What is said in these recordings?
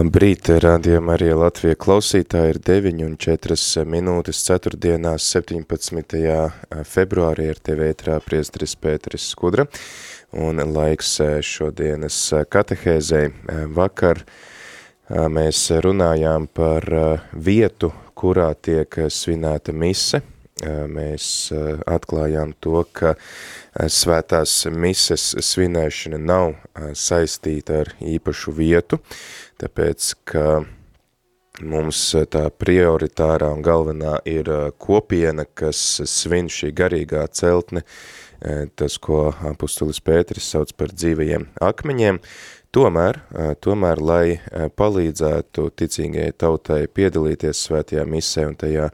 Labrīt, rādījumā arī Latvija klausītāji ir 9 un 4 minūtes 4 dienās 17. februārī ar tevi ētrā priestris Pēteris Skudra un laiks šodienas katehēzei. Vakar mēs runājām par vietu, kurā tiek svinēta mise. Mēs atklājām to, ka svētās mises svinēšana nav saistīta ar īpašu vietu, tāpēc, ka mums tā prioritārā un galvenā ir kopiena, kas svin šī garīgā celtne, tas, ko apustulis Pēteris sauc par dzīvajiem akmeņiem, Tomēr, tomēr, lai palīdzētu ticīgajai tautai piedalīties svētajā misē un tajā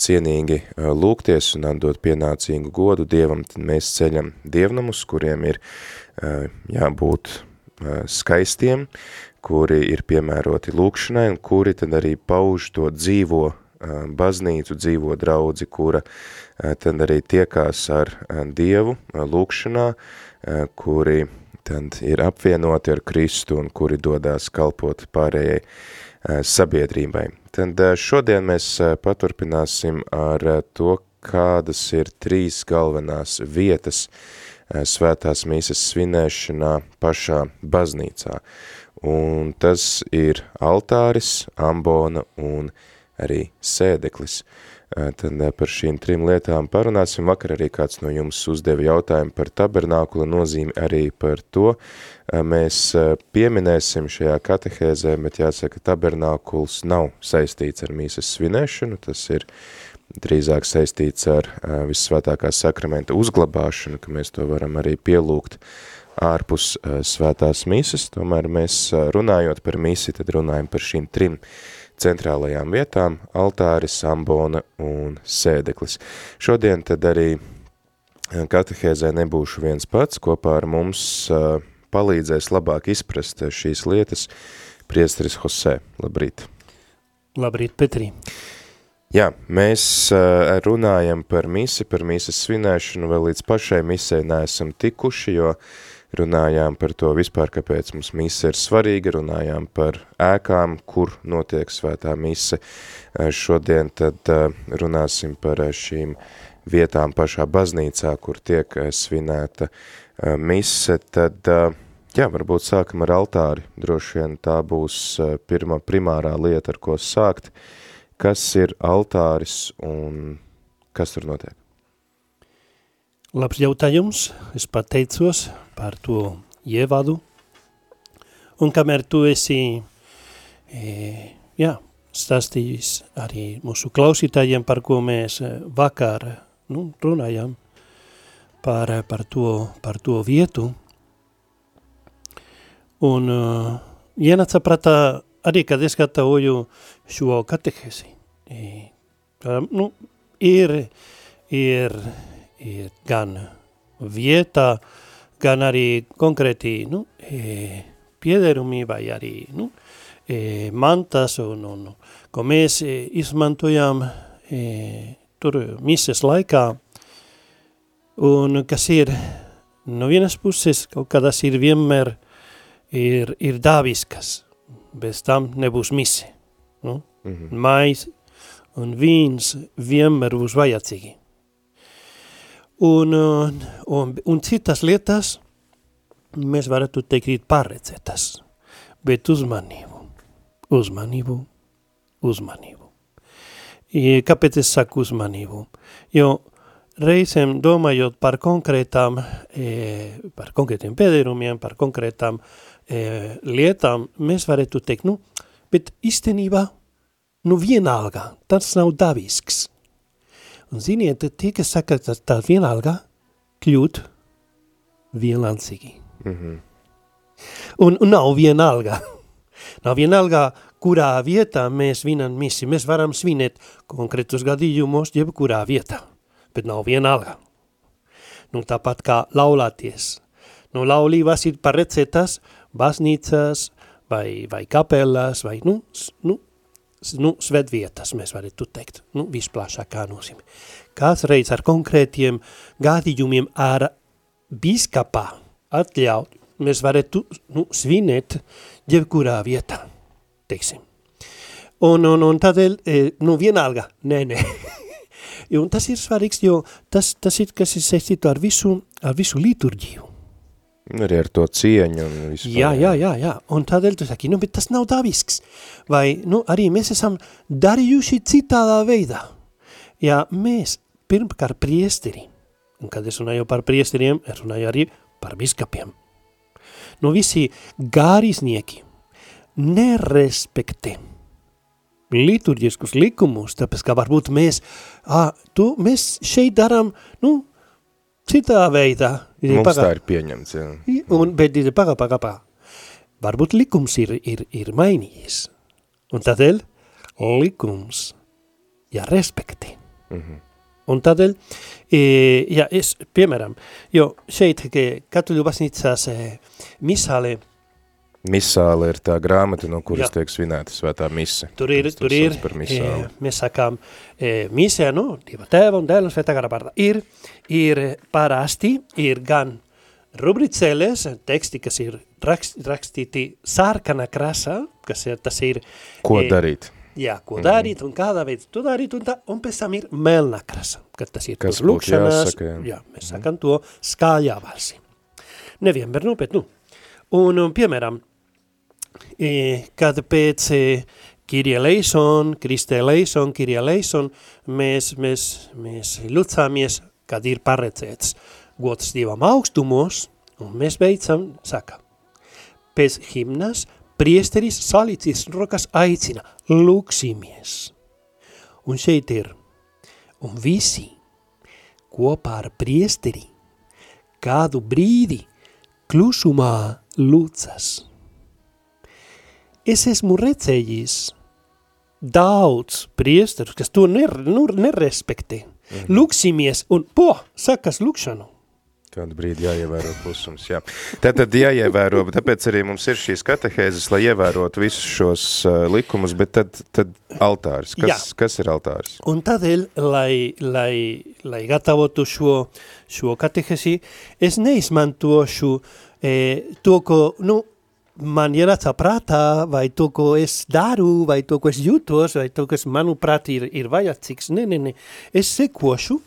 cienīgi lūgties un atdot pienācīgu godu Dievam, tad mēs ceļam dievnamus, kuriem ir jābūt skaistiem, kuri ir piemēroti lūkšanai un kuri tad arī pauž to dzīvo baznīcu, dzīvo draudzi, kura tad arī tiekās ar Dievu lūkšanā, kuri tad ir apvienoti ar Kristu un kuri dodās kalpot pārējai sabiedrībai. Tad šodien mēs paturpināsim ar to, kādas ir trīs galvenās vietas svētās mīsas svinēšanā pašā baznīcā un tas ir altāris, ambona un arī sēdeklis. Tad par šīm trim lietām parunāsim. Vakar arī kāds no jums uzdeva jautājumu par tabernākula nozīmi, arī par to. Mēs pieminēsim šajā katehēzē, bet jāsaka, tabernākuls nav saistīts ar mīsas svinēšanu, tas ir drīzāk saistīts ar vissvētākā sakramenta uzglabāšanu, ka mēs to varam arī pielūgt ārpus svētās mises, tomēr mēs runājot par misi, tad runājam par šīm trim centrālajām vietām – altāris, ambona un sēdeklis. Šodien tad arī katehēzē nebūšu viens pats, kopā ar mums palīdzēs labāk izprast šīs lietas priesteris Jose. Labrīt! Labrīt, Petrī! Jā, mēs runājam par misi, par misas svinēšanu, vēl līdz pašai misē neesam tikuši, jo uh, runājām par to vispār, kāpēc mums mise ir svarīga, runājām par ēkām, kur notiek svētā mise. Šodien tad runāsim par šīm vietām pašā baznīcā, kur tiek svinēta mise, tad, jā, varbūt sākam ar altāri, droši vien tā būs pirmā primārā lieta, ar ko sākt, kas ir altāris un kas tur notiek? Labs jautājums, es pateicos par to ievadu. Un kamēr tu esi e, jā, stāstījis arī mūsu klausītājiem, par ko mēs e, vakar nu, runājam, par, par, to, par to vietu. Un uh, ienāca prātā arī, kad es gatavoju šo katehesi. E, nu, ir, ir, ir gan vieta, uh, gan arī konkrēti nu, e, piederumi vai arī nu, e, mantas, un, un, ko mēs e, izmantojam e, tur mises laikā, un kas ir no vienas puses kaut kādas ir vienmēr ir, ir dāviskas, bez tam nebūs mise. Nu? Mm -hmm. Mais un vīns vienmēr būs vajadzīgi. Un, un, un, un citas lietas mēs varētu teikt ir paredzētas, bet uzmanību, uzmanību, uzmanību. Kāpēc es saku uzmanību? Jo reizēm domājot par konkrētām, e, par konkrētiem pēdējumiem, par konkrētām e, lietām, mēs varētu teikt, nu, bet īstenībā, nu vienalga, tas nav davisks Un ziniet, tie, kas saka, ka tā vienalga kļūt vienlaicīgi. Mm -hmm. un, un nav vienalga. Nav vienalga, kurā vietā mēs svinam misi. Mēs varam svinēt konkrētus gadījumos, jebkurā vietā, bet nav vienalga. Nu, tāpat kā laulāties. Nu, laulības ir paredzētas baznīcas vai, vai kapelās vai, nu, nu, nu, svētvietas, mēs varētu teikt, nu, visplašākā nozīmē. Kāds reiz ar konkrētiem gadījumiem ar biskapā atļaut, mēs varētu nu, svinēt jebkurā vietā, teiksim. Un, un, un tādēļ, e, nu, vienalga, nē, nē. un tas ir svarīgs, jo tas, tas ir, kas ir saistīto ar visu, ar visu liturģiju. Arī ar to cieņu un visu. Jā, jā, jā, jā. Un tādēļ tu saki, nu, bet tas nav davisks. Vai, nu, arī mēs esam darījuši citādā veidā. Ja mēs pirmkārt priesteri, un kad es runāju par priesteriem, es runāju arī par biskapiem. Nu, visi gārisnieki nerespektē liturģiskus likumus, tāpēc, ka varbūt mēs, ā, tu, mēs šeit darām, nu, citā veidā. Mums Pagā- tā ir pieņemts, jā. Un, bet ir paga, paga, paga. Varbūt likums ir, ir, ir mainījies. Un tādēļ likums jārespektē. Mm -hmm. Un tādēļ, e, ja es, piemēram, jo šeit, ka katoļu baznīcās e, misālē, Misāle ir tā grāmata, no kuras Jā. tiek svinēta svētā mise. tur ir, tur ir, e, misāli. mēs sakām, e, misē, nu, Dieva tēva un dēla un svētā gara vārdā, ir, ir parasti, ir gan rubricēlēs, teksti, kas ir rakst, rakstīti sārkana krasā, kas ir, tas ir, Ko e, darīt? Jā, ko darīt un kādā veidā to darīt, un, tā, un pēc tam ir melna krasa, kad tas ir Kas lūkšanās. jāsaka, jā. jā, mēs sakam to skaļā balsī. Nevienmēr, nu, bet, nu. Un, un piemēram, e, kad pēc e, Kirie Leison, Kristē Leison, Kirie Leison, mēs, mēs, mēs lūcāmies, kad ir paredzēts gods Dievam augstumos, un mēs beidzam, saka, pēc himnas priesteris salicis rokas aicina, lūksimies. Un šeit ir, un visi kopā ar priesteri kādu brīdi klusumā lūcas. Es esmu redzējis daudz priesterus, kas to ner, nu, nerespektē. Mhm. Lūksimies un, po, sakas lūkšanu. Kādu brīdi jāievēro klusums, jā. Tātad jāievēro, tāpēc arī mums ir šīs katehēzes, lai ievērotu visus šos uh, likumus, bet tad, tad altāris. Kas, Jā. kas ir altāris? Un tādēļ, lai, lai, lai gatavotu šo, šo katehesi, es neizmantošu e, to, ko, nu, man ienāca prātā, vai to, ko es daru, vai to, ko es jūtos, vai to, kas, manuprāt, ir, ir vajadzīgs. Nē, nē, nē. Es sekošu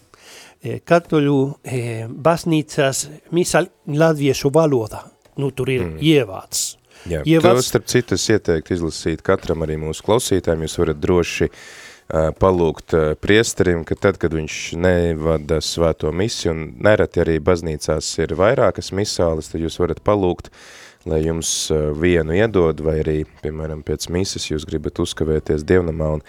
e, katoļu e, baznīcas misal latviešu valodā. Nu, tur ir mm. ievāds. Jā, Ievads- to starp citu es ieteiktu izlasīt katram arī mūsu klausītājiem, jūs varat droši uh, palūgt uh, priesterim, ka tad, kad viņš nevada svēto misiju, un nereti arī baznīcās ir vairākas misāles, tad jūs varat palūgt, lai jums uh, vienu iedod, vai arī, piemēram, pēc mises jūs gribat uzkavēties dievnamā un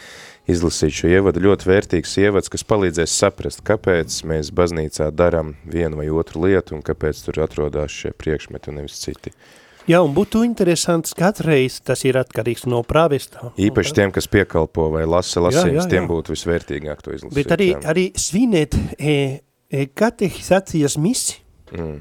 izlasīt šo ievadu. Ļoti vērtīgs ievads, kas palīdzēs saprast, kāpēc mēs baznīcā daram vienu vai otru lietu, un kāpēc tur atrodās šie priekšmeti un nevis citi. Jā, un būtu interesants katreiz, tas ir atkarīgs no prāvesta. Īpaši tiem, kas piekalpo vai lasa lasījums, tiem būtu visvērtīgāk to izlasīt. Bet arī, jā. arī svinēt e, e, katehizācijas misi, Mm.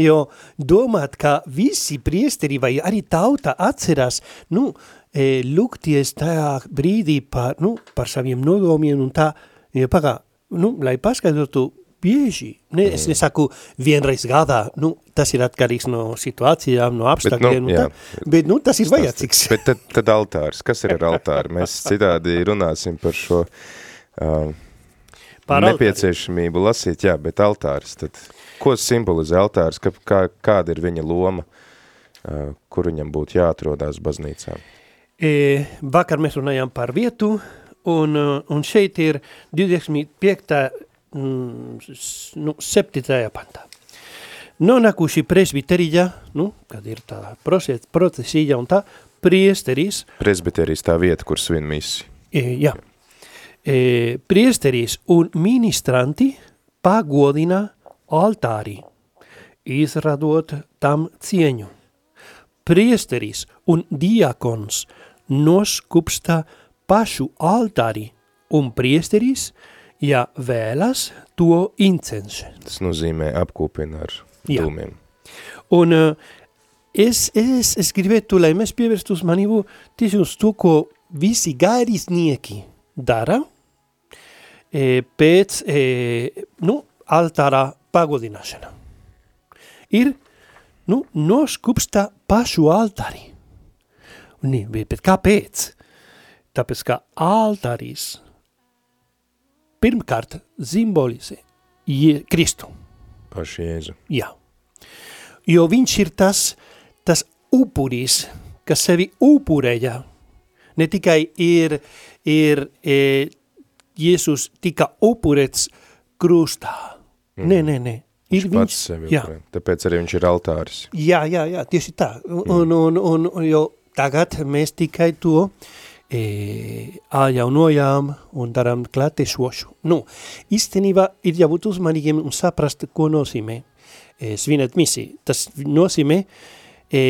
Jo domāt, ka visi priesteri vai arī tauta atcerās, nu, e, lūgties tajā brīdī par, nu, par saviem nodomiem un tā, ja pagā, nu, lai paskaidrotu bieži, ne, es nesaku vienreiz gadā, nu, tas ir atkarīgs no situācijām, no apstākļiem, nu, un jā. tā, bet, nu, tas ir vajadzīgs. Bet tad, tad altārs, kas ir ar altāru? Mēs citādi runāsim par šo uh, Par altāri. nepieciešamību lasīt, jā, bet altārs, tad ko simbolizē altārs, ka, kā, kāda ir viņa loma, kur viņam būtu jāatrodās baznīcā? E, vakar mēs runājām par vietu, un, un šeit ir 25. Mm, nu, 7. pantā. Nonākuši presbiterija, nu, kad ir tā proces- procesija un tā, priesteris, Presbiterijas tā vieta, kur svin misi. e, jā, e, priesteris un ministranti pagodina altāri, izradot tam cieņu. priesteris un diakons noskupsta pašu altāri un priesteris, ja vēlas to incense. Tas nozīmē apkūpina ar Jā. dūmiem. Un uh, es, es, es gribētu, lai mēs pievērstu uzmanību tieši uz to, ko visi gairisnieki dara e, pēc e, nu, altāra pagodināšana. Ir nu, noskupsta pašu altāri. Un, bet, kāpēc? Tāpēc, ka altāris pirmkārt simbolizē Kristu. Paši Jēzu. Jā. Jo viņš ir tas, tas upuris, kas sevi upurēja. Ne tikai ir, ir e, Jēzus tika upurēts krustā. Mm. Nē, nē, nē. Ir Viņš pats sevi jā, upurē. Tāpēc arī viņš ir altāris. jā, jā, jā, tieši tā. Un, un, un, un jo tagad mēs tikai to e, atjaunojām un darām klātesošu. Nu, īstenībā ir jābūt uzmanīgiem un saprast, ko nozīmē e, svinēt misiju. Tas nozīmē e,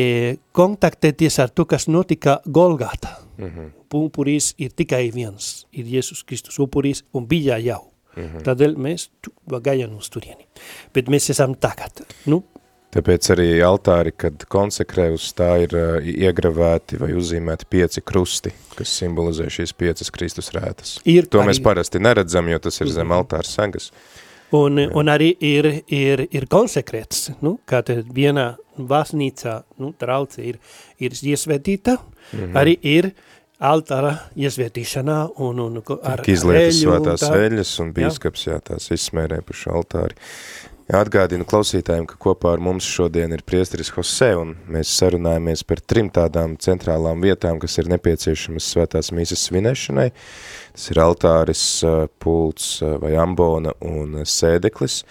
kontaktēties ar to, kas notika Golgātā. Mm -hmm. Upuris ir tikai viens, ir Jēzus Kristus upuris un bija jau. Mm -hmm. Tādēļ mēs tu- gājām uz turieni. Bet mēs esam tagad. Nu, Tāpēc arī altāri, kad konsekrē uz tā ir uh, iegravēti vai uzzīmēti pieci krusti, kas simbolizē šīs piecas Kristus rētas. Ir to arī- mēs parasti neredzam, jo tas ir zem altāra sagas. Un, un arī ir, ir, ir konsekrēts, nu, kā vienā vasnīcā, nu, trauce ir, ir iesvētīta, mm -hmm. arī ir altāra iesvētīšanā un, un ar Ar izlietas svētās tā. eļas un bīskaps, jā, tās izsmērē pa šo altāri. Jā, atgādinu klausītājiem, ka kopā ar mums šodien ir priesteris Jose, un mēs sarunājamies par trim tādām centrālām vietām, kas ir nepieciešamas svētās mīsas svinēšanai. Tas ir altāris, pults vai ambona un sēdeklis.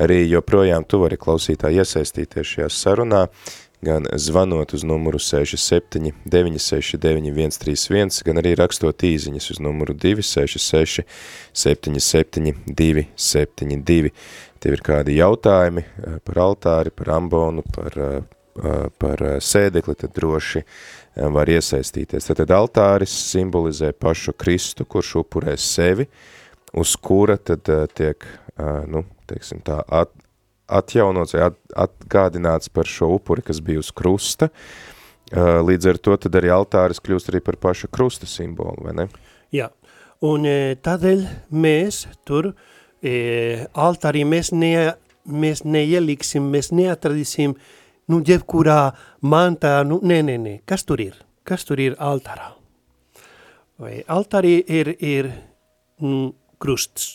Arī joprojām tu vari klausītāji iesaistīties šajā sarunā, gan zvanot uz numuru 67 969 131, gan arī rakstot īziņas uz numuru 266 77 272. Tev ir kādi jautājumi eh, par altāri, par ambonu, par, eh, eh, par sēdekli, tad droši var iesaistīties. Tad altāris simbolizē pašu Kristu, kurš upurē sevi, uz kura tad tiek, nu, teiksim tā, at, atjaunots vai at, atgādināts par šo upuri, kas bija uz krusta. Eh, Līdz ar to tad arī altāris kļūst arī par paša krusta simbolu, vai ne? Jā, un e, tādēļ mēs tur e, altārī mēs, ne, mēs neieliksim, mēs neatradīsim, nu, jebkurā mantā, nu, nē, nē, nē, kas tur ir? Kas tur ir altārā? Vai altārī ir, ir mm, krusts,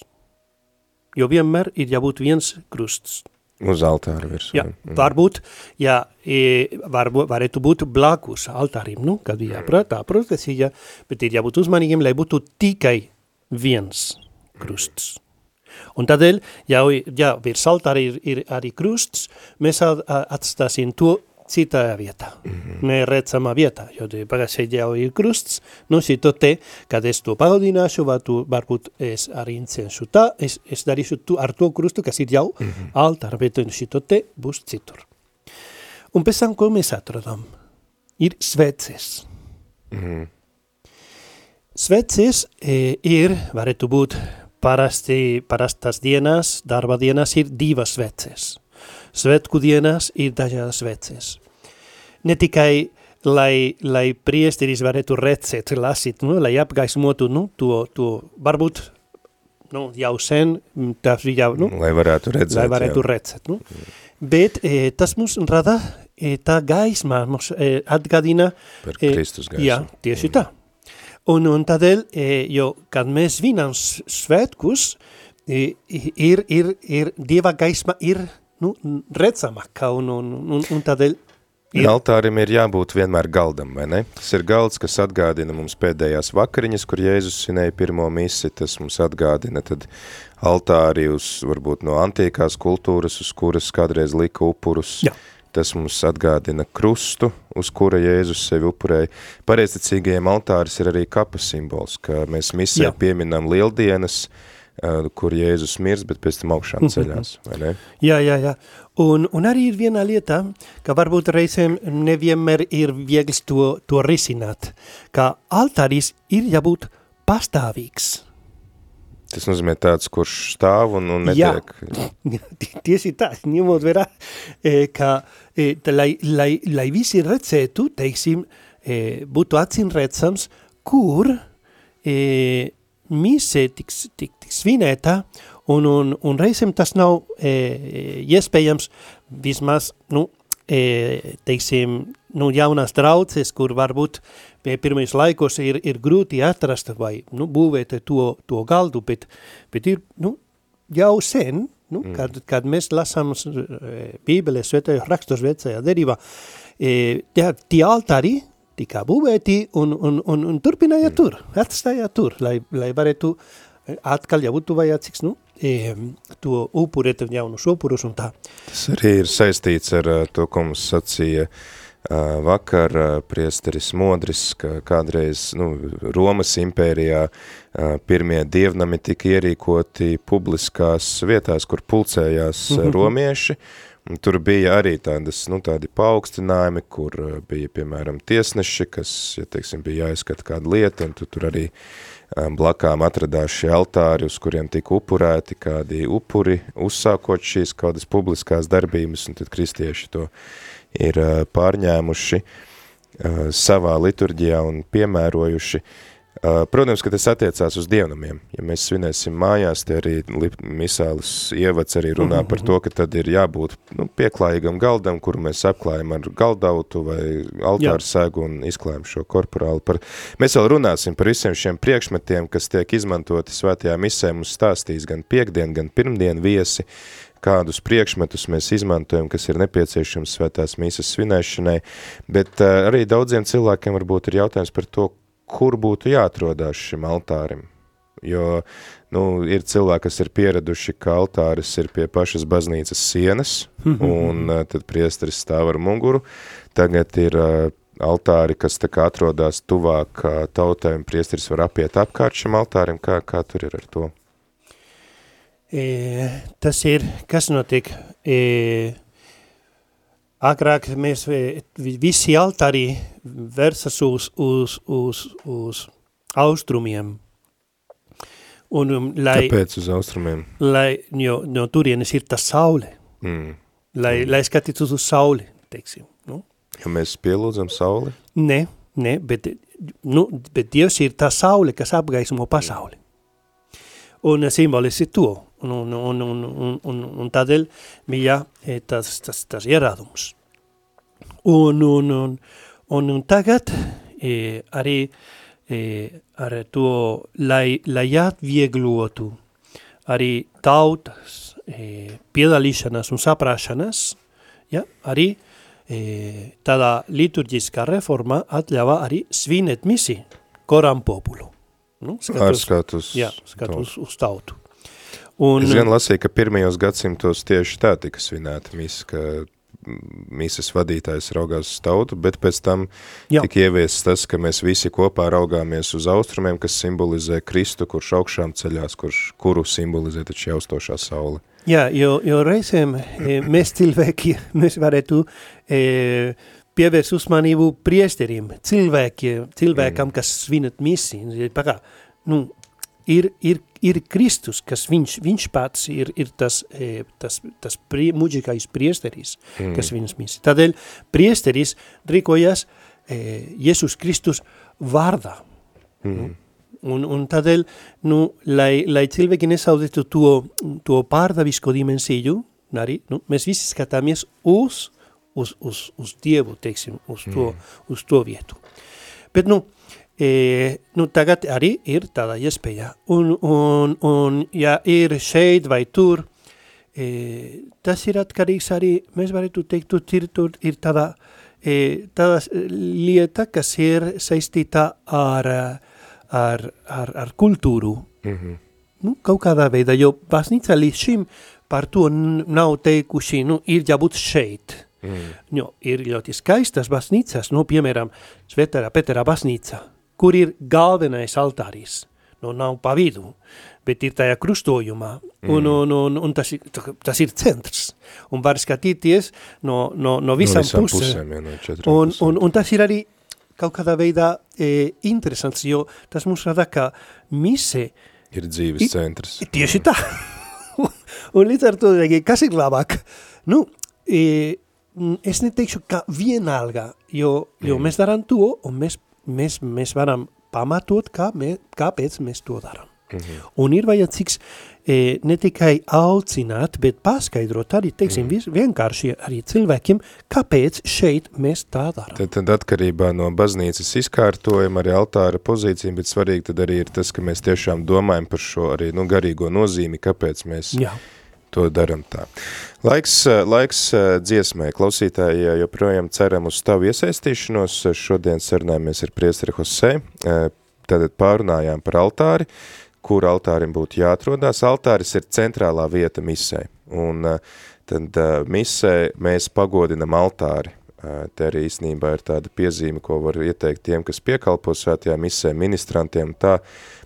jo vienmēr ir jābūt viens krusts. Uz altāra virsū. Jā, varbūt, jā, e, varbūt, varētu būt blakus altārim, nu, kad jāprāt, tā procesija, bet ir jābūt uzmanīgiem, lai būtu tikai viens krusts. Un tādēļ, jau, ja virs altāra ir, ir arī krusts, mēs atstāsim to citā vietā, mm -hmm. neredzamā vietā, jo te pagājušajā jau ir krusts, nu šito te, kad es to pagodināšu, var tu, varbūt es arī incenšu tā, es, es darīšu tu ar to krustu, kas ir jau mm -hmm. altāra, bet šito te būs citur. Un pēc tam, ko mēs atradam, ir sveces. Mhm. Sveces e, ir, varētu būt parasti, parastas dienās, darba dienās ir divas sveces. Svetku dienās ir dažādas sveces. Ne tikai, lai, lai priesteris varētu redzēt, lasīt, nu, lai apgaismotu, nu, to, to varbūt, nu, jau sen, mm, tas jau, nu, Lai varētu redzēt. lai varētu jā. redzēt. Nu? Bet e, tas mums rada e, tā gaisma, mums e, atgādina Par e, Kristus gaismu. Jā, tieši tā. Un, un tādēļ, e, jo, kad mēs vinām s- svētkus, e, ir, ir, ir, Dieva gaisma ir, nu, redzamāka, un, un, un, un tādēļ Ir. Altārim ir jābūt vienmēr galdam, vai ne? Tas ir galds, kas atgādina mums pēdējās vakariņas, kur Jēzus svinēja pirmo misi, tas mums atgādina tad altāri uz, varbūt no antīkās kultūras, uz kuras kādreiz lika upurus. Jā. Tas mums atgādina krustu, uz kura Jēzus sevi upurēja. Pareizticīgajiem altāris ir arī kapa simbols, ka mēs misē pieminam lieldienas, uh, kur Jēzus mirs, bet pēc tam augšām ceļās, vai ne? Jā, jā, jā. Un, un arī ir viena lieta, ka varbūt reizēm nevienmēr ir viegls to, to risināt, ka altāris ir jābūt pastāvīgs. Tas nozīmē tāds, kurš stāv un, un netiek. Jā, tieši tā, ņemot vērā, e, ka e, lai, lai, lai visi redzētu, teiksim, e, būtu acīm redzams, kur mise tiks, tik, tik svinēta, un, un, un reizēm tas nav e, iespējams vismaz, nu, e, teiksim, nu, jaunās trauces, kur varbūt pie pirmajos laikos ir, ir grūti atrast vai nu, būvēt to, to galdu, bet, bet ir nu, jau sen, nu, mm. kad, kad mēs lasām e, Bībelē, svētajos rakstos vecajā derībā, e, tie, tie altāri tika būvēti un, un, un, un turpināja mm. tur, atstāja tur, lai, lai varētu atkal, ja būtu vajadzīgs, nu, e, to upurēt jaunus upurus un tā. Tas arī ir saistīts ar to, ko mums sacīja uh, vakar priesteris Modris, ka kādreiz nu, Romas impērijā pirmie dievnami tika ierīkoti publiskās vietās, kur pulcējās mm -hmm. romieši, tur bija arī tādas, nu, tādi paaugstinājumi, kur bija, piemēram, tiesneši, kas, ja teiksim, bija jāizskata kāda lieta, un tu tur arī blakām atradās šie altāri, uz kuriem tika upurēti kādi upuri, uzsākot šīs kādas publiskās darbības, un tad kristieši to ir pārņēmuši savā liturģijā un piemērojuši. Protams, ka tas attiecās uz dievnamiem. Ja mēs svinēsim mājās, te arī misālis ievads arī runā par to, ka tad ir jābūt nu, pieklājīgam galdam, kuru mēs apklājam ar galdautu vai altāru sēgu un izklājam šo korporālu. Par... Mēs vēl runāsim par visiem šiem priekšmetiem, kas tiek izmantoti svētajā misē, mums stāstīs gan piekdien, gan pirmdien viesi, kādus priekšmetus mēs izmantojam, kas ir nepieciešams svētās mīsas svinēšanai, bet uh, arī daudziem cilvēkiem varbūt ir jautājums par to, kur būtu jāatrodās šim altārim. Jo nu, ir cilvēki, kas ir pieraduši, ka altāris ir pie pašas baznīcas sienas, un uh, tad priesteris stāv ar muguru. Tagad ir uh, altāri, kas tā kā atrodās tuvāk uh, tautai, un priesteris var apiet apkārt šim altārim. Kā, kā tur ir ar to? E, tas ir, kas notiek, e, agrāk mēs visi altāri versas uz, uz, uz, uz austrumiem. Un, um, lai, Kāpēc uz austrumiem? Lai, jo, no turienes ir tā saule. Mm. Lai, mm. lai skatītos uz sauli, teiksim. Nu? Jo mēs pielūdzam sauli? Nē, nē, bet, nu, bet Dievs ir tā saule, kas apgaismo pasauli. Un simbolis ir to un, un, un, un, un, un, un tādēļ bija tas, tas, tas ierādums. Un, un, un, un, un tagad e, arī e, ar to, lai, lai atvieglotu arī tautas e, piedalīšanas un saprāšanas, ja, arī e, tādā liturģiskā reforma atļāva arī svinēt misi koram populu. Nu, skatus, ar skatus, jā, skatus uz tautu. Un, es gan lasīju, ka pirmajos gadsimtos tieši tā tika svinēta misa, ka mīsas vadītājs raugās uz tautu, bet pēc tam Jā. tika ieviests tas, ka mēs visi kopā raugāmies uz austrumiem, kas simbolizē Kristu, kurš augšām ceļās, kurš, kuru simbolizē taču jaustošā saule. Jā, jo, jo reizēm e, mēs cilvēki, mēs varētu e, pievērst uzmanību priesteriem, cilvēkiem, cilvēkam, mm. kas svinat misi. Pagā, nu, ir, ir, ir Kristus, kas viņš, viņš pats ir, ir tas, e, tas, tas prie, muģikais priesteris, mm. kas viņas misi. Tādēļ priesteris rīkojas e, Jēzus Kristus vārdā. Mm. Nu? Un, un tādēļ, nu, lai, lai cilvēki nesaudētu to, to pārdavisko dimensiju, arī, nu, mēs visi skatāmies uz, uz, uz, uz Dievu, teiksim, uz to, mm. uz to vietu. Bet, nu, E, nu, tagad arī ir tāda iespēja. Un, un, un ja ir šeit vai tur, e, tas ir atkarīgs arī, mēs varētu teikt, tur ir, tur ir tāda, e, tāda lieta, kas ir saistīta ar, ar, ar, ar kultūru. Mm -hmm. nu, kaut kādā veidā, jo baznīca līdz šim par to nav teikuši, nu, ir jābūt šeit. Mm. Jo, ir ļoti skaistas baznīcas, nu, piemēram, Svetērā Peterā baznīca, kur ir galvenais altāris. Nu, nav pa vidu. bet ir tajā krustojumā, un, mm. un, un, un tas, ir, tas ir centrs, un var skatīties no, no, no visām, no visām pusēm, pusēm ja, no un, un, un tas ir arī kaut kādā veidā e, interesants, jo tas mums rada, ka mise ir dzīves centrs. Tieši tā. un līdz ar to, kas ir labāk? Nu, e, es neteikšu, ka vienalga, jo, jo mm. mēs darām to, un mēs, mēs, mēs varam pamatot, kā mē, kāpēc mēs to darām. -hmm. Un ir vajadzīgs e, ne tikai aucināt, bet paskaidrot arī, teiksim, mm. vienkārši arī cilvēkiem, kāpēc šeit mēs tā darām. Tad, tad atkarībā no baznīcas izkārtojuma, arī altāra pozīcija, bet svarīgi tad arī ir tas, ka mēs tiešām domājam par šo arī nu, garīgo nozīmi, kāpēc mēs Jā. To daram tā. Laiks, laiks dziesmai. Klausītāji joprojām ceram uz tavu iesaistīšanos. Šodien sarunājamies ar priesteri Jose. Tātad pārunājām par altāri kur altārim būtu jāatrodās. Altāris ir centrālā vieta misē, un tad misē mēs pagodinam altāri. Te arī īstenībā ir tāda piezīme, ko var ieteikt tiem, kas piekalpo svētajā misē ministrantiem. Tā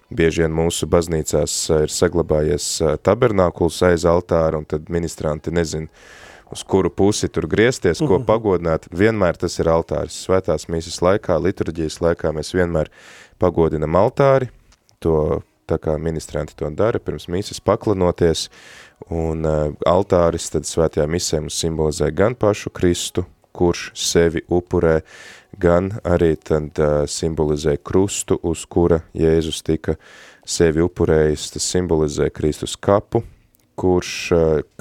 bieži vien mūsu baznīcās ir saglabājies tabernākuls aiz altāra, un tad ministranti nezin, uz kuru pusi tur griezties, ko mhm. pagodināt. Vienmēr tas ir altāris. Svētās mīsas laikā, liturģijas laikā mēs vienmēr pagodinam altāri, to tā kā ministranti to dara, pirms mīsas paklanoties, un uh, altāris tad svētajā misē mums simbolizē gan pašu Kristu, kurš sevi upurē, gan arī tad simbolizē krustu, uz kura Jēzus tika sevi upurējis, tas simbolizē Kristus kapu, kurš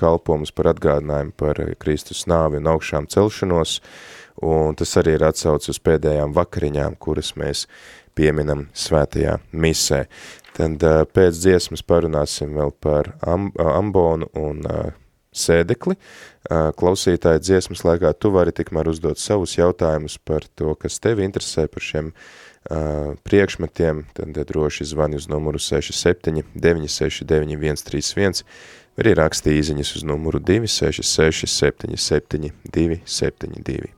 kalpo mums par atgādinājumu par Kristus nāvi un augšām celšanos, un tas arī ir atsauc uz pēdējām vakariņām, kuras mēs pieminam svētajā misē. Tad pēc dziesmas parunāsim vēl par am, ambonu un uh, sēdekli. Klausītāji dziesmas laikā tu vari tikmēr uzdot savus jautājumus par to, kas tevi interesē par šiem uh, priekšmetiem, tad droši zvani uz numuru 67 969 131, vai arī rakstī īziņas uz numuru 266 77 272.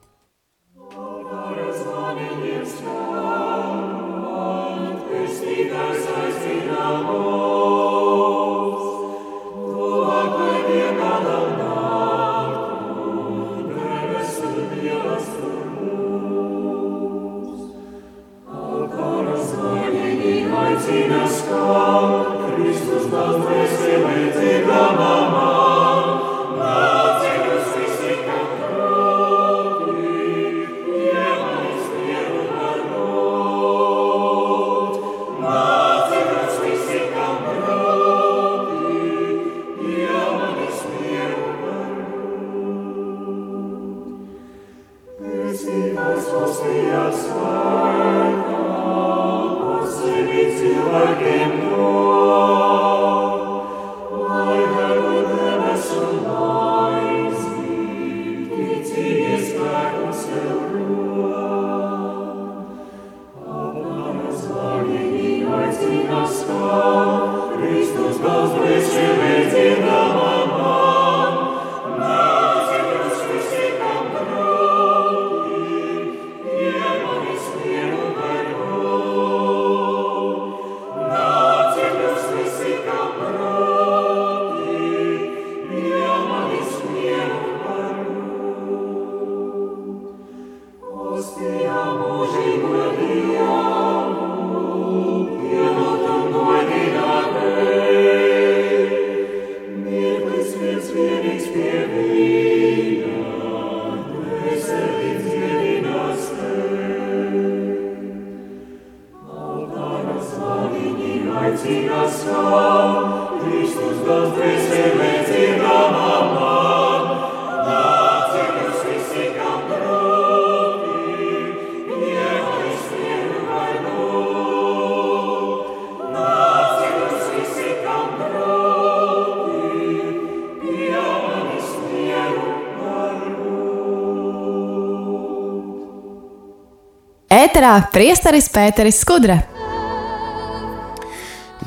Ēterā priesteris Pēteris Skudra.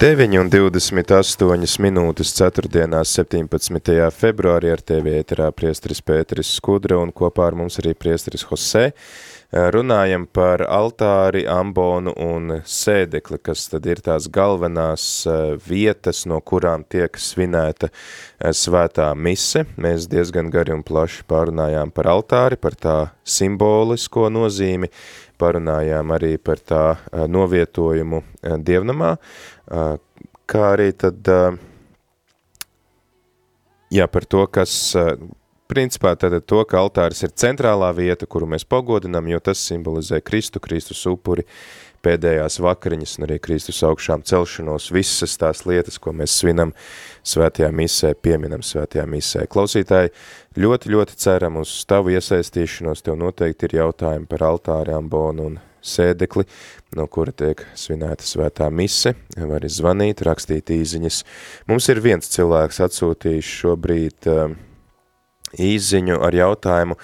9 un 28 minūtes 4. 17. februārī ar tevi ēterā priesteris Pēteris Skudra un kopā ar mums arī priesteris Jose. Runājam par altāri, ambonu un sēdekli, kas tad ir tās galvenās vietas, no kurām tiek svinēta svētā mise. Mēs diezgan gari un plaši pārunājām par altāri, par tā simbolisko nozīmi, parunājām arī par tā novietojumu dievnamā, kā arī tad, jā, par to, kas, principā tātad to, ka altāris ir centrālā vieta, kuru mēs pagodinām, jo tas simbolizē Kristu, Kristus upuri, pēdējās vakariņas un arī Kristus augšām celšanos, visas tās lietas, ko mēs svinam svētajā misē, pieminam svētajā misē. Klausītāji, ļoti, ļoti ceram uz tavu iesaistīšanos, tev noteikti ir jautājumi par altāri, ambonu un sēdekli, no kura tiek svinēta svētā mise, var zvanīt, rakstīt īziņas. Mums ir viens cilvēks atsūtījis šobrīd uh, īziņu ar jautājumu,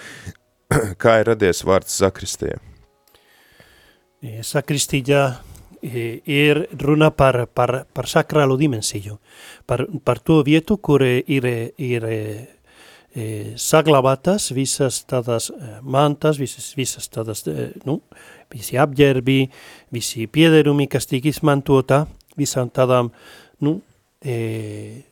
kā ir radies vārds Zakristija? Sakristija ir runa par, par, par sakrālu dimensiju, par, par to vietu, kur ir, ir e, saglabātas visas tādas mantas, visas, visas tādas, nu, visi apģērbi, visi piederumi, kas tika izmantota visām tādām, nu, e,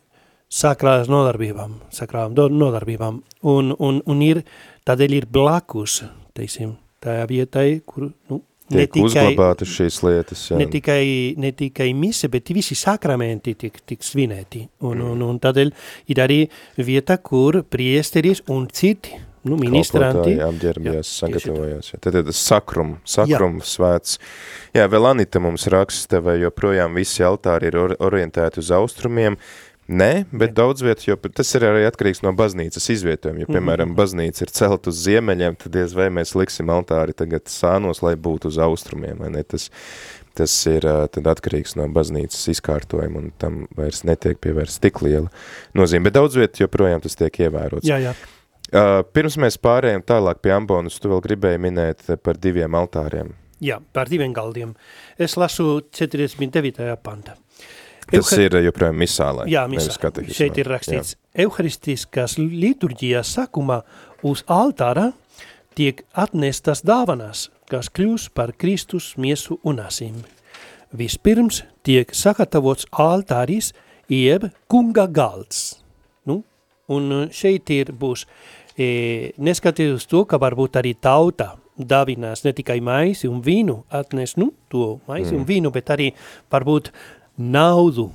sakrālas nodarbībām, sakrālām nodarbībām, un, un, un ir, tādēļ ir blakus, teiksim, tajā vietai, kur, nu, Tiek ne tikai, uzglabātas šīs lietas. Jā. Ne tikai, ne tikai mise, bet visi sakramenti tiek, tiek svinēti. Un, un, un tādēļ ir arī vieta, kur priesteris un citi nu, ministranti. apģērbjās, sagatavojās. Jā. Tad ir tas sakrum, sakrum jā. svēts. Jā, vēl Anita mums raksta, vai joprojām visi altāri ir orientēti uz austrumiem. Nē, bet Nē. daudz vietu, jo tas ir arī atkarīgs no baznīcas izvietojuma. Jo, piemēram, mm -hmm. baznīca ir celt uz ziemeļiem, tad diez vai mēs liksim altāri tagad sānos, lai būtu uz austrumiem, vai ne? Tas, tas ir tad atkarīgs no baznīcas izkārtojuma, un tam vairs netiek pievērst tik liela nozīme. Bet daudz vietu joprojām tas tiek ievērots. Jā, jā. Uh, pirms mēs pārējām tālāk pie ambonus, tu vēl gribēji minēt par diviem altāriem. Jā, par diviem galdiem. Es lasu 49. panta. Tas Euhar... ir joprojām misālē. Jā, misā. Šeit ir rakstīts. Jā. Euharistiskās liturģijās sākumā uz altāra tiek atnestas dāvanas, kas kļūs par Kristus miesu un asīm. Vispirms tiek sagatavots altāris, jeb kunga galds. Nu, un šeit ir būs, e, neskatīt uz to, ka varbūt arī tauta dāvinās ne tikai maisi un vīnu, atnes, nu, to maisi mm. un vīnu, bet arī varbūt naudu.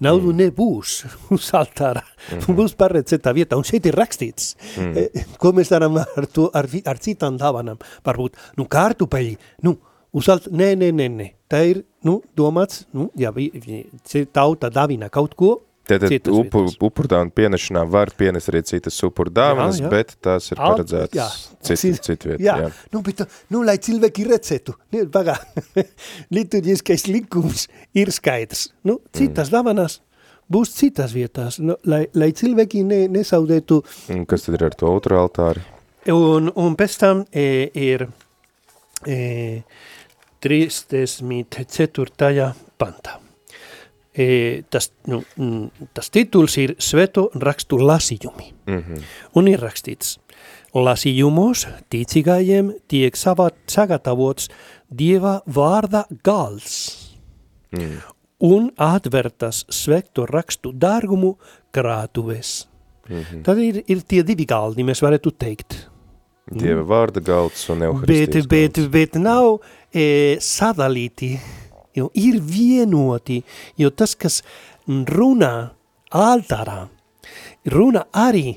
Naudu mm. nebūs uz altāra, mm -hmm. būs paredzētā vietā, un šeit ir rakstīts, mm. eh, ko mēs darām ar, to, ar, ar citām dāvanām, varbūt, nu, kārtupeļi, nu, uz altāra, nē, nē, nē, nē, tā ir, nu, domāts, nu, ja tauta dāvina kaut ko, Tātad upur, upurdāvanu pienešanā var pienest arī citas upurdāvanas, jā, jā. bet tās ir paredzētas citu, citu vietu. Jā. jā, nu, bet, nu, lai cilvēki redzētu, pagā, liturģiskais likums ir skaidrs. Nu, citas mm. dāvanas būs citas vietās, nu, lai, lai cilvēki ne, nesaudētu. Un kas tad ir ar to otru altāri? Un, un pēc tam e, ir e, 34. pantā tas, nu, mm, tas tituls ir Sveto rakstu lasījumi. Mm -hmm. Un ir rakstīts, lasījumos ticīgajiem tiek savat, sagatavots Dieva vārda gals mm. un atvertas svekto rakstu dārgumu krātuves. Mm -hmm. Tad ir, ir tie divi galdi, mēs varētu teikt. Dieva vārda galds un euharistijas bet, bet, bet nav e, sadalīti jo ir vienoti, jo tas, kas runā altārā, runā arī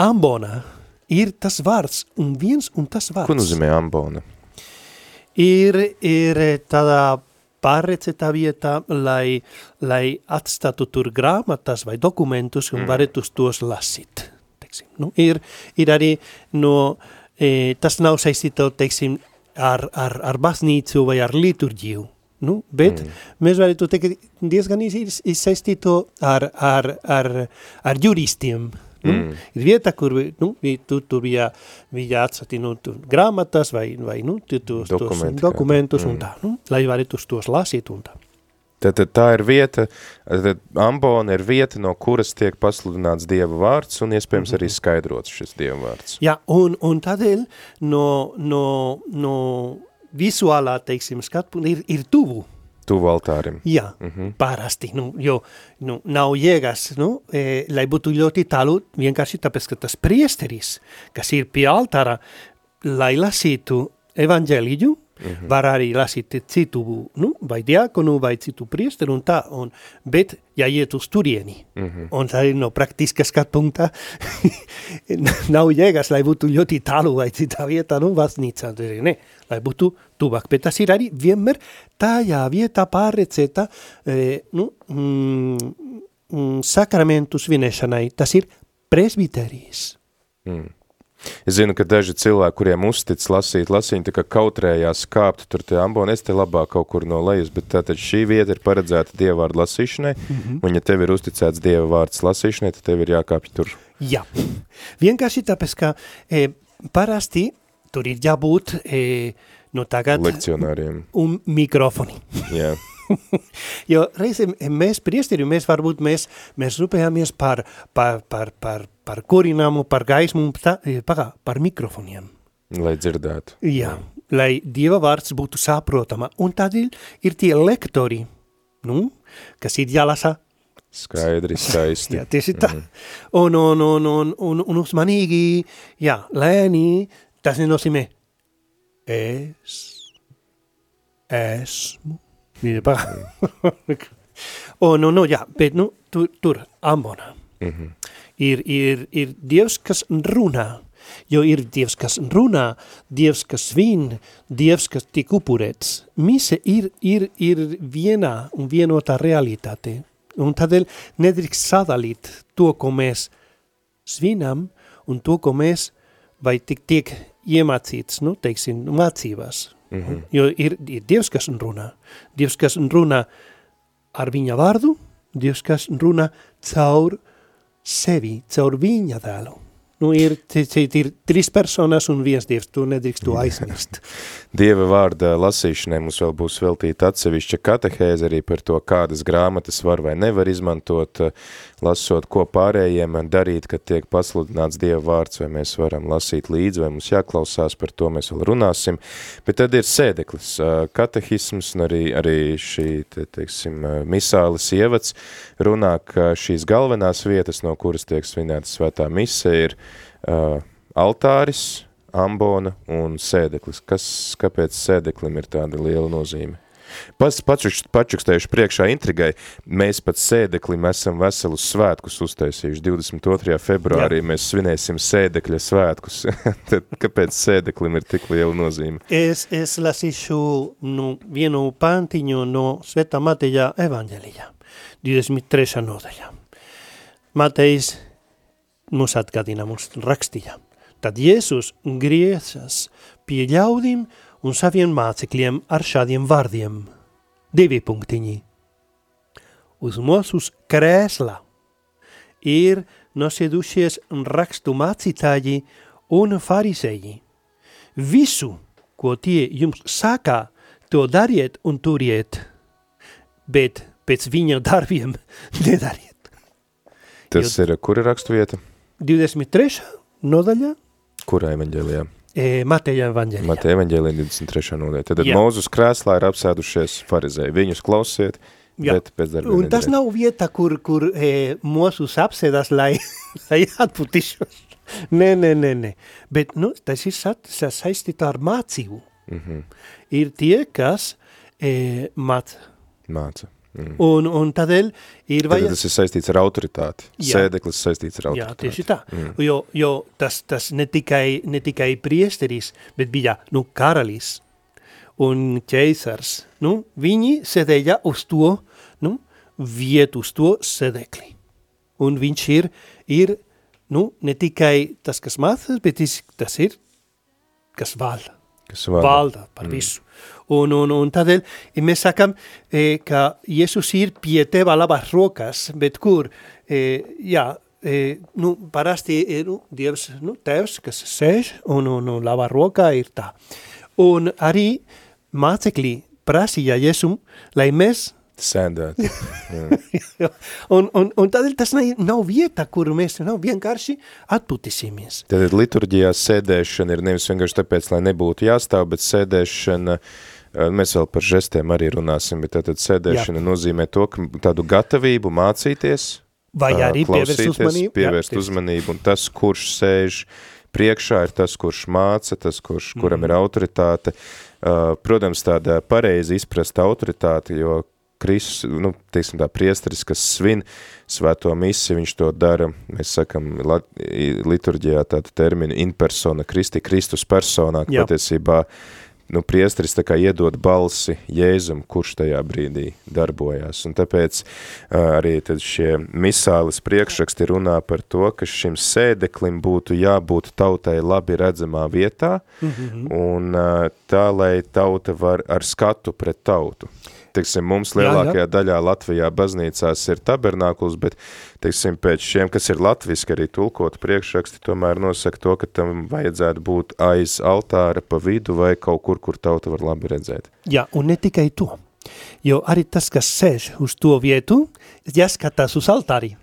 ambona, ir tas vārds un viens un tas vārds. Ko nozīmē ambona? Ir, ir tādā pārrecetā vietā, lai, lai atstātu tur grāmatas vai dokumentus un mm. varētu tos lasīt. Teiksim. Nu, ir, ir arī no, e, tas nav saistīto, teiksim, ar, ar, ar baznīcu vai ar liturģiju. Nu, bet mm. mēs varētu teikt, diezgan izsaistīto ar, ar, ar, ar juristiem. Nu, mm. Ir vieta, kur nu, tu, tur bija, bija atsati nu, grāmatas vai, vai nu, tos, Dokumenti, tos dokumentus mm. un tā, nu, lai varētu tos lasīt un tā. Tad, tad tā ir vieta, tad ambona ir vieta, no kuras tiek pasludināts Dieva vārds un iespējams Mhm. arī skaidrots šis Dieva vārds. Jā, un, un tādēļ no, no, no visuālā, teiksim, skatpunkta ir, ir tuvu. Tuvu altārim. Jā, mm -hmm. parasti, nu, jo nu, nav jēgas, nu, e, lai būtu ļoti tālu, vienkārši tāpēc, ka tas priesteris, kas ir pie altāra, lai lasītu evaņģēliju, -hmm. barari lasite zitu nu? Bai diakonu, bai zitu priester, unta on bet jaietu zturieni. Mm -hmm. On zari, no, praktizkaz katpunta, nau llegas, laibutu joti talu, bai zita bieta, nu? Baz nitza, ne? Laibutu tubak petazirari, bienmer, ta ja bieta parretzeta, eh, nu? Mm, mm, sakramentus vinesanai, tasir presbiteris. Mm. Es zinu, ka daži cilvēki, kuriem uztic lasīt lasiņu, tā kā kautrējās kāpt tur tie amboni, es te labāk kaut kur no lejas, bet tātad šī vieta ir paredzēta dievvārdu lasīšanai, mm -hmm. un ja tev ir uzticēts dieva vārds lasīšanai, tad tev ir jākāpj tur. Jā, vienkārši tāpēc, ka e, parasti tur ir jābūt e, no tagad Lekcionāriem, un mikrofoni. jā. Jo reizēm mēs priesteri, mēs varbūt mēs, mēs rūpējāmies par, par, par, par, par kurināmu, par gaismu, tā, e, pagā, par mikrofoniem. Lai dzirdētu. Jā, lai Dieva vārds būtu saprotama, un tādēļ ir tie lektori, nu, kas ir jālasa Skaidri, skaisti. Jā, tieši tā. Mm un, un, un, un, un, un uzmanīgi, jā, lēni, tas nenozīmē es, esmu. Mira, pa. un, un, nu, jā, bet, nu, tur, tur ambona. Mm -hmm. Ir, ir, ir Dievs, kas runā, jo ir Dievs, kas runā, Dievs, kas svin, Dievs, kas tiek upurēts. Mise ir, ir, ir vienā un vienotā realitāte. Un tādēļ nedrīkst sadalīt to, ko mēs svinam, un to, ko mēs vai tik tiek iemācīts, nu, teiksim, mācībās. Mm -hmm. Jo ir, ir Dievs, kas runā. Dievs, kas runā ar viņa vārdu, Dievs, kas runā caur sevi, caur viņa dēlu. Nu, ir, ir, ir trīs personas un viens Dievs, tu nedrīkst to aizmirst. Dieva vārda lasīšanai mums vēl būs veltīta atsevišķa katehēze arī par to, kādas grāmatas var vai nevar izmantot, lasot, ko pārējiem darīt, kad tiek pasludināts Dieva vārds, vai mēs varam lasīt līdzi, vai mums jāklausās, par to mēs vēl runāsim. Bet tad ir sēdeklis, eh, katehisms un arī, arī šī, te, teiksim, misāles ievads runā, ka šīs galvenās vietas, no kuras tiek svinēta svētā mise, ir uh, altāris, ambona un sēdeklis. Kas, kāpēc sēdeklim ir tāda liela nozīme? Pats pačukstējuši priekšā intrigai, mēs pat sēdeklim esam veselus svētkus uztaisījuši. 22. februārī Jā. mēs svinēsim sēdekļa svētkus. Tad kāpēc sēdeklim ir tik liela nozīme? Es, es lasīšu nu, vienu pantiņu no Svētā Mateja evaņģēlijā, 23. nodaļā. Matejs mums atgādina, mums rakstīja. Tad Jēzus griezās pie ļaudīm un saviem mācekļiem ar šādiem vārdiem. Divi punktiņi. Uz mūsu krēsla ir nosēdušies rakstu mācītāji un farisēji. Visu, ko tie jums saka, to dariet un turiet, bet pēc viņa darbiem nedariet. Tas jo... ir, kur ir rakstu vieta? 23. nodaļā. Kurā evaņģēlijā? E, Mateja evaņģēlijā. Mateja evaņģēlijā 23. nodaļā. Tad Jā. Mūzus krēslā ir apsēdušies farizēji. Viņus klausiet, Jā. bet pēc darbiem Un tas nav vieta, kur, kur e, mūsus apsēdās, lai, lai atputīšos. Nē, nē, nē, nē. Bet, nu, tas ir sa saistītā ar mācību. Mm -hmm. Ir tie, kas e, māca. Māca. Mm. Un, un tādēļ ir vajag... Tas ir saistīts ar autoritāti. Jā. Sēdeklis saistīts ar autoritāti. Jā, tieši tā. Mm. Jo, jo tas, tas ne, tikai, ne tikai priesteris, bet bija, nu, karalis un ķeisars. Nu, viņi sēdēja uz to, nu, vietu, uz to sēdekli. Un viņš ir, ir, nu, ne tikai tas, kas mācās, bet tas ir, kas valda. Kas valda. valda par mm. visu. Un, un, un tādēļ ja mēs sakam, e, ka Jēzus ir pie teva labas rokas, bet kur, e, jā, e, nu, parasti ir nu, Dievs, nu, tevs, kas sēž, un, un, un labā rokā ir tā. Un arī mācekļi prasīja Jēzum, lai mēs Sēdēt. un, un, un tādēļ tas ne, nav vieta, kuru mēs nav vienkārši atputīsimies. Tad liturģijā sēdēšana ir nevis vienkārši tāpēc, lai nebūtu jāstāv, bet sēdēšana, eh, mēs vēl par žestiem arī runāsim, bet tad sēdēšana Jā. nozīmē to, ka tādu gatavību mācīties, Vai arī pievērst uzmanību. Pievērst Jā, uzmanību, un tas, kurš sēž priekšā, ir tas, kurš māca, tas, kurš, kuram mm. ir autoritāte. Uh, protams, tāda pareizi izprasta autoritāte, jo Kristus, nu, teiksim tā, priesteris, kas svin svēto misiju, viņš to dara, mēs sakam, liturģijā tādu terminu in persona Kristi, Kristus personā, ka patiesībā, nu, priesteris tā kā iedod balsi Jēzum, kurš tajā brīdī darbojās. Un tāpēc arī tad šie misāles priekšraksti runā par to, ka šim sēdeklim būtu jābūt tautai labi redzamā vietā, mm -hmm. un tā, lai tauta var ar skatu pret tautu teiksim, mums lielākajā jā, jā. daļā Latvijā baznīcās ir tabernākuls, bet, teiksim, pēc šiem, kas ir latviski arī tulkot priekšraksti, tomēr nosaka to, ka tam vajadzētu būt aiz altāra pa vidu vai kaut kur, kur tauta var labi redzēt. Jā, un ne tikai to, jo arī tas, kas sēž uz to vietu, jāskatās uz altāri.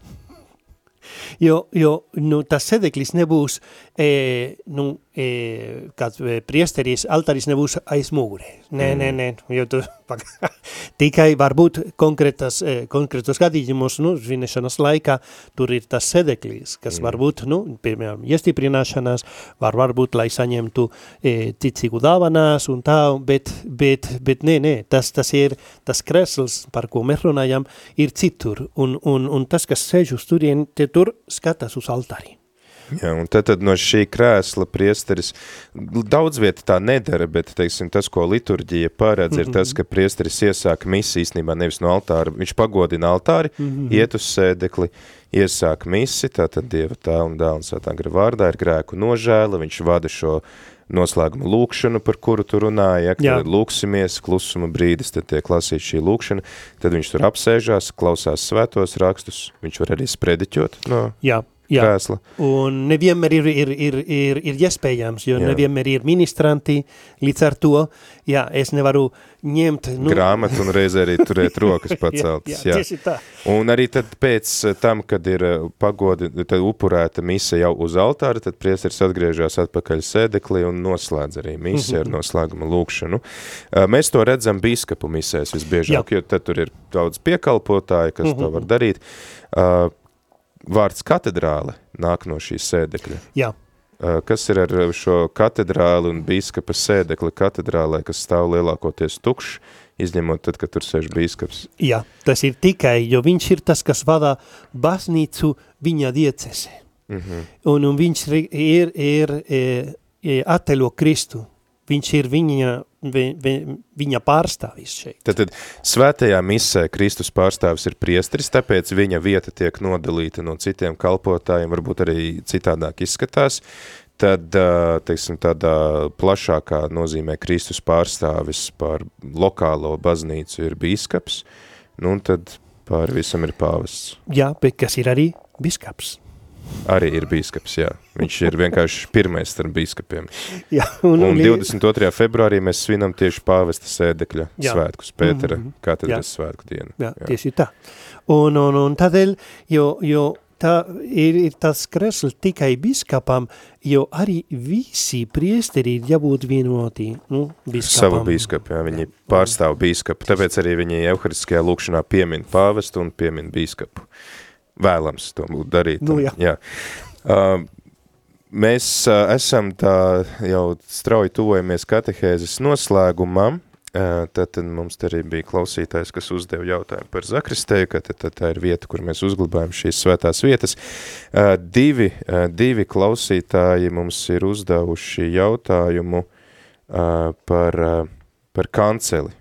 Jo, jo nu, tas sedeklis nebūs e, nu, e, kāds e, priesteris, altaris nebūs aiz mugurē. Nē, mm. nē, nē, jo tu tikai varbūt konkrētas, e, konkrētos gadījumos, nu, svinēšanas laikā, tur ir tas sedeklis, kas mm. varbūt, nu, piemēram, iestiprināšanās, var varbūt, lai saņemtu e, ticīgu dāvanās un tā, bet, bet, bet nē, nē, tas, tas ir, tas kresls, par ko mēs runājam, ir citur, un, un, un tas, kas sēž uz turien, te tur skatās uz altāri. Jā, un tad, tad no šī krēsla priesteris, daudz vieta tā nedara, bet, teiksim, tas, ko liturģija paredz, ir tas, ka priesteris iesāka misi īstenībā nevis no altāra, viņš pagodina altāri, mm -hmm. iet uz sēdekli, iesāk misi, tātad Dieva tā un dēl un svētā gara vārdā ir grēku nožēla, viņš vada šo noslēguma lūkšanu, par kuru tu runāji, ja, kad lūksimies, klusuma brīdis, tad tiek lasīt šī lūkšana, tad viņš tur apsēžās, klausās svētos rakstus, viņš var arī sprediķot no Jā. Jā, krēsla. un nevienmēr ir, ir, ir, ir, ir iespējams, jo jā. nevienmēr ir ministranti, līdz ar to, jā, es nevaru ņemt... Nu... Grāmatu un reizē arī turēt rokas paceltas, jā, jā, jā. tā. Un arī tad pēc tam, kad ir uh, pagodi, tad upurēta mise jau uz altāra, tad priesteris atgriežās atpakaļ sēdeklī un noslēdz arī mise ar noslēguma lūkšanu. Uh, mēs to redzam bīskapu misēs visbiežāk, jā. jo tad tur ir daudz piekalpotāji, kas to var darīt. Vārds katedrāle nāk no šīs sēdekļa. Jā. Kas ir ar šo katedrāli un bīskapa sēdekli katedrālē, kas stāv lielākoties tukšs, izņemot tad, kad tur sēž bīskaps? Jā, tas ir tikai, jo viņš ir tas, kas vada baznīcu viņa diecese. Mm -hmm. un, un viņš ir, ir, ir, ir atteļo Kristu. Viņš ir viņa vi, vi, viņa pārstāvis šeit. Tad, tad svētajā misē Kristus pārstāvis ir priesteris, tāpēc viņa vieta tiek nodalīta no citiem kalpotājiem, varbūt arī citādāk izskatās. Tad, teiksim, tādā plašākā nozīmē Kristus pārstāvis par lokālo baznīcu ir bīskaps, nu un tad pār visam ir pāvests. Jā, bet kas ir arī biskaps? Arī ir bīskaps, jā. Viņš ir vienkārši pirmais starp bīskapiem. jā, un, un 22. februārī mēs svinam tieši pāvesta sēdekļa jā. svētkus, Pētera mm -hmm. katedras svētku dienu. Jā, jā, tieši tā. Un, un, un tādēļ, jo, jo tā ir, ir tas kresls tikai biskapam, jo arī visi priesteri ir jābūt vienoti, nu, biskapam. Savu bīskapu, jā, viņi pārstāv bīskapu, tāpēc arī viņi evharistiskajā lūkšanā piemin pāvestu un piemin bīskapu vēlams to būtu darīt. Nu, jā. jā. Uh, mēs uh, esam tā jau strauji tuvojamies katehēzes noslēgumam, uh, tad, tad mums arī bija klausītājs, kas uzdeva jautājumu par Zakristēju, ka tad, tad tā ir vieta, kur mēs uzglabājam šīs svētās vietas. Uh, divi, uh, divi klausītāji mums ir uzdevuši jautājumu uh, par, uh, par kanceli.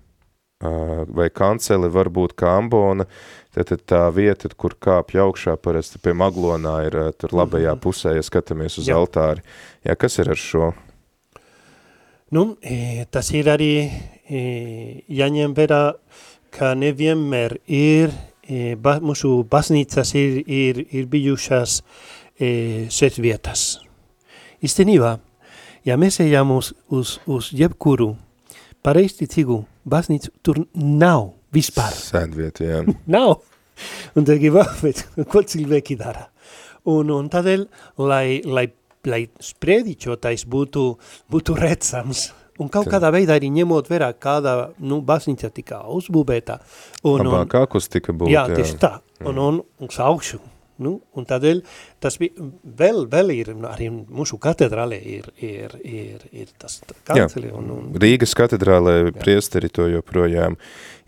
Vai kanceli var būt kā ambona, uh, Tad tā vieta, kur kāpj augšā, parasti pie maglonā ir tur labajā mhm. pusē, ja skatāmies uz Jā. altāri. Jā, kas ir ar šo? Nu, e, tas ir arī e, jāņem vērā, ka nevienmēr ir, e, mūsu baznīcas ir, ir, ir bijušas set vietas. Īstenībā, ja mēs ejam uz, uz, uz jebkuru pareisticīgu baznīcu, tur nav vispār. Sēdvieta, jā. Nav. Un tad gribā, bet ko cilvēki dara? Un, un tādēļ, lai, lai, lai sprediķotais būtu, būtu redzams, un kaut kādā veidā arī ņemot vērā, kādā, nu, baznīca tika uzbūvēta. Un, Labāk akustika būtu, jā, tieši tā. Un, un, un uz augšu. Nu, un tādēļ tas bija, vēl, vēl ir, arī mūsu katedrālē ir, ir, ir, ir tas kanceli. Un, un, Rīgas katedrālē priesteri to joprojām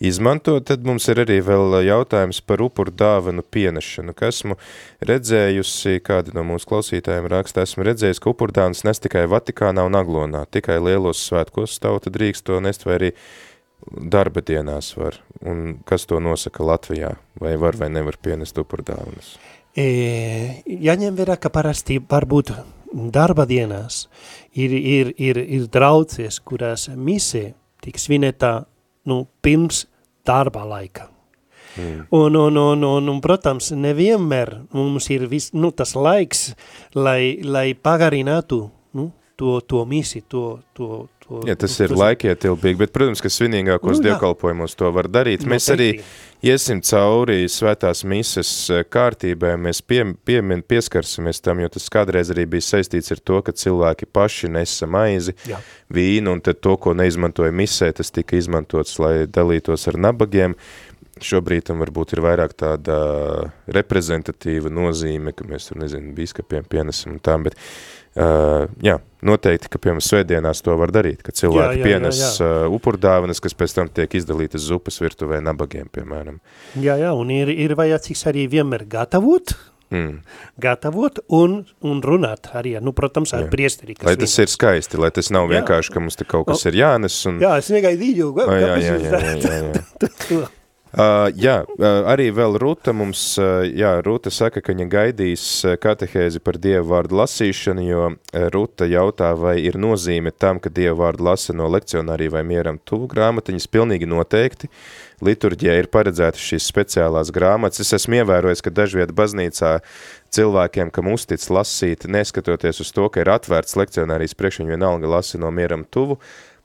izmanto, tad mums ir arī vēl jautājums par upuru dāvanu pienešanu, ka esmu redzējusi, kādi no mūsu klausītājiem raksta, esmu redzējusi, ka upuru dāvanas nes tikai Vatikānā un Aglonā, tikai lielos svētkos tauta drīkst to nest vai arī darba dienās var, un kas to nosaka Latvijā, vai var vai nevar pienest upuru dāvanas? E, jāņem vērā, ka parasti varbūt darba dienās ir, ir, ir, ir draucies, kurās mise tiek svinētā nu, pirms darba laika. Mm. Un, un, un, un, un, protams, nevienmēr mums ir vis, nu, tas laiks, lai, lai pagarinātu nu, to, to misi, to, to, to Jā, tas ir laikietilpīgi, bet, protams, ka svinīgākos Nu, dievkalpojumos to var darīt. Mēs arī iesim cauri svētās mises eh, kārtībai, mēs pie, piemin, pieskarsimies tam, jo tas kādreiz arī bija saistīts ar to, ka cilvēki paši nesa maizi, Jā. vīnu, un tad to, ko neizmantoja misē, tas tika izmantots, lai dalītos ar nabagiem. Šobrīd tam varbūt ir vairāk tāda reprezentatīva nozīme, ka mēs tur, nezinu, biskapiem pienesam un tām, bet uh, jā, noteikti, ka, piemēram, svētdienās to var darīt, ka cilvēki Jā, jā, jā, pienes jā. uh, upurdāvanas, kas pēc tam tiek izdalītas zupas virtuvē nabagiem, piemēram. Jā, jā, un ir, ir vajadzīgs arī vienmēr gatavot, Mm. gatavot un, un runāt arī, nu, protams, ar Jā. priesteri. Lai tas viņu- ir skaisti, lai tas nav Jā. vienkārši, ka mums te kaut kas ir jānes un... Jā, es negaidīju, jā, kāpēc jā, jūs jā, darāt jā, jā, jā. Uh, jā, uh, arī vēl Ruta mums, uh, jā, Ruta saka, ka viņa gaidīs uh, katehēzi par Dievu vārdu lasīšanu, jo uh, Ruta jautā, vai ir nozīme tam, ka Dievu vārdu lasa no lekcionārī vai mieram tuvu grāmatiņas, pilnīgi noteikti. Liturģijā ir paredzētas šīs speciālās grāmatas. Es esmu ievērojis, ka dažviet baznīcā cilvēkiem, kam uztic lasīt, neskatoties uz to, ka ir atvērts lekcionārijas priekš, viņi vienalga lasa no mieram tuvu,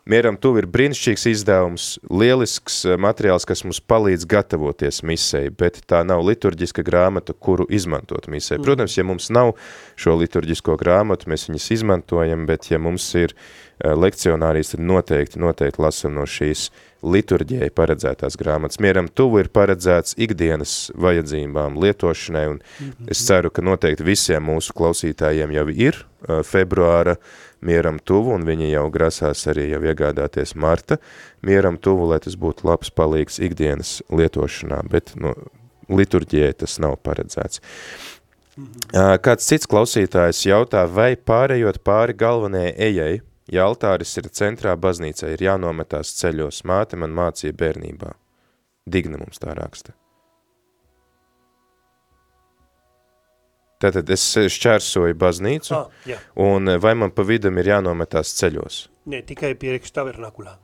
Mieram tuvu ir brīnišķīgs izdevums, lielisks eh, materiāls, kas mums palīdz gatavoties misei, bet tā nav liturģiska grāmata, kuru izmantot misei. Protams, ja mums nav šo liturģisko grāmatu, mēs viņas izmantojam, bet ja mums ir eh, lekcionārijas, tad noteikti, noteikti lasam no šīs liturģijai paredzētās grāmatas. Mieram tuvu ir paredzēts ikdienas vajadzībām lietošanai, un es ceru, ka noteikti visiem mūsu klausītājiem jau ir eh, februāra mieram tuvu, un viņi jau grasās arī jau iegādāties marta mieram tuvu, lai tas būtu labs palīgs ikdienas lietošanā, bet no, liturģijai tas nav paredzēts. Ā, Kāds cits klausītājs jautā, vai pārējot pāri galvenajai ejai, ja altāris ir centrā baznīcā, ir jānometās ceļos, māte man mācīja bērnībā. Digna mums tā raksta. Tātad es šķērsoju baznīcu, Ah, jā. Un vai man pa vidam ir jānometās ceļos? Ne, tikai priekš tabernakulā.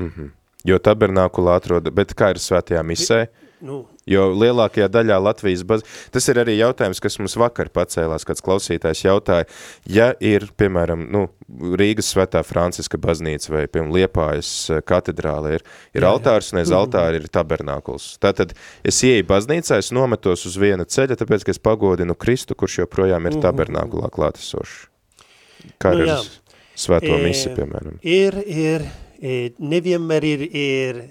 Mhm. Jo tabernākulā atroda, bet kā ir svētajā misē? Nu, Jo lielākajā daļā Latvijas baz... Tas ir arī jautājums, kas mums vakar pacēlās, kāds klausītājs jautāja, ja ir, piemēram, nu, Rīgas svētā Franciska baznīca vai, piemēram, Liepājas eh, katedrāle ir, ir Jā, altārs un aiz altāra ir tabernākuls. Tātad es ieeju baznīcā, es nometos uz viena ceļa, tāpēc, ka es pagodinu Kristu, kurš joprojām ir tabernākulā klātesošs. Kā Mhm. Nu, ir ar svēto Eh, misi, piemēram? ir, ir, e, nevienmēr ir, ir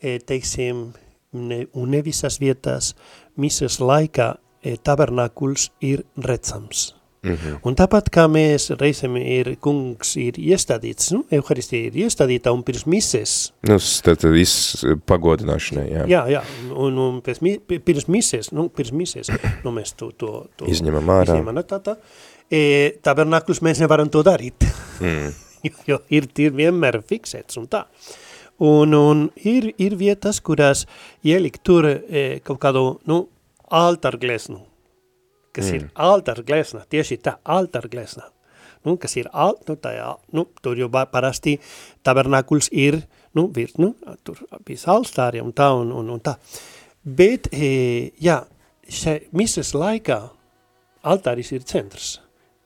e, teiksim, ne, un ne visas vietās mises laikā e, tabernakuls ir redzams. Mhm. Un tāpat kā mēs reizēm ir kungs ir iestādīts, nu, Euharistija ir iestādīta un pirms mises, Nu, tad viss pagodināšanai, jā. jā, jā, un, un pēc, mi- pi- pirms mises, nu, pirms mises, nu, mēs to, to, to Izņemam ārā. izņemam tā, tā. E, tabernakuls mēs nevaram to darīt. Mm. jo, jo ir, ir vienmēr fiksēts un tā. Un, un ir, ir vietas, kurās ielikt tur e, kaut kādu, nu, altarglesnu, kas mm. ir altarglesna, tieši tā, altarglesna. Nu, kas ir, al, nu, tajā, nu, tur jau parasti tabernakuls ir, nu, virt, nu, tur bijis alstāri un tā un, un, un tā. Bet, e, jā, še, mises laikā altāris ir centrs.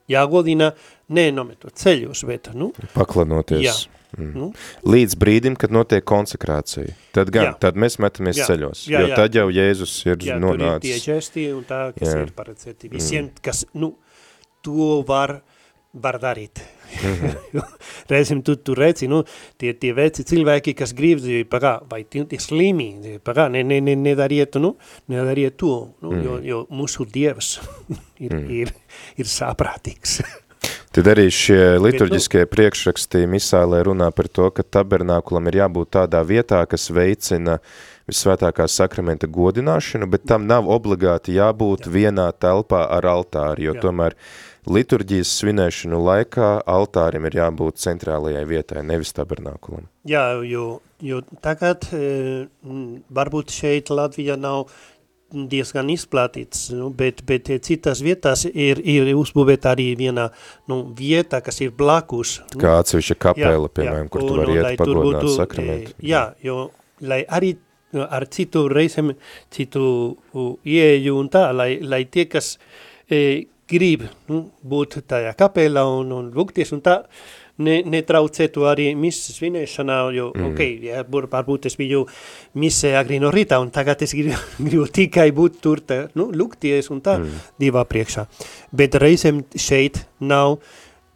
Jāgodina, nenometot ceļos, bet, nu, Paklanoties. Jā, Mm. Nu, Līdz brīdim, kad notiek konsekrācija. Tad gan, Jā. tad mēs metamies Jā. ceļos, Jā, jo jā. tad jau Jēzus ir jā, tur ir tie nonācis. žesti un tā, kas Jā. ir paredzēti visiem, kas, nu, to var, var darīt. Mhm. Reizēm tu, tu redzi, nu, tie, tie veci cilvēki, kas grib, pagā, vai tie, tie slimi, pagā, ne, ne, ne, nedariet, nu, nedariet to, nu, Mm. jo, jo mūsu dievs ir, Mm. ir, ir saprātīgs. Tad arī šie liturģiskie priekšrakstī misālē runā par to, ka tabernākulam ir jābūt tādā vietā, kas veicina visvētākā sakramenta godināšanu, bet tam nav obligāti jābūt Jā. vienā telpā ar altāri, jo Jā. Tomēr liturģijas svinēšanu laikā altārim ir jābūt centrālajai vietai, nevis tabernākulam. Jā, jo, jo tagad e, varbūt šeit Latvija nav diezgan izplatīts, nu, bet, bet citas vietās ir, ir uzbūvēta arī viena nu, vieta, kas ir blakus. Nu, Kā atsevišķa kapela, piemēram, kur tu un- vari un iet lai tur pagodināt būtu, sakramentu. e, Jā, jo lai arī nu, ar citu reizēm, citu u, ieeju un tā, lai, lai tie, kas e, grib nu, būt tajā kapelā un, un lūgties un tā, ne, netraucētu arī misas svinēšanā, jo, Mm. ok, var- varbūt es biju misē agri no rīta, un tagad es gribu, gribu tikai būt tur, tā, nu, lūgties un tā, mm. divā priekšā. Bet reizēm šeit nav,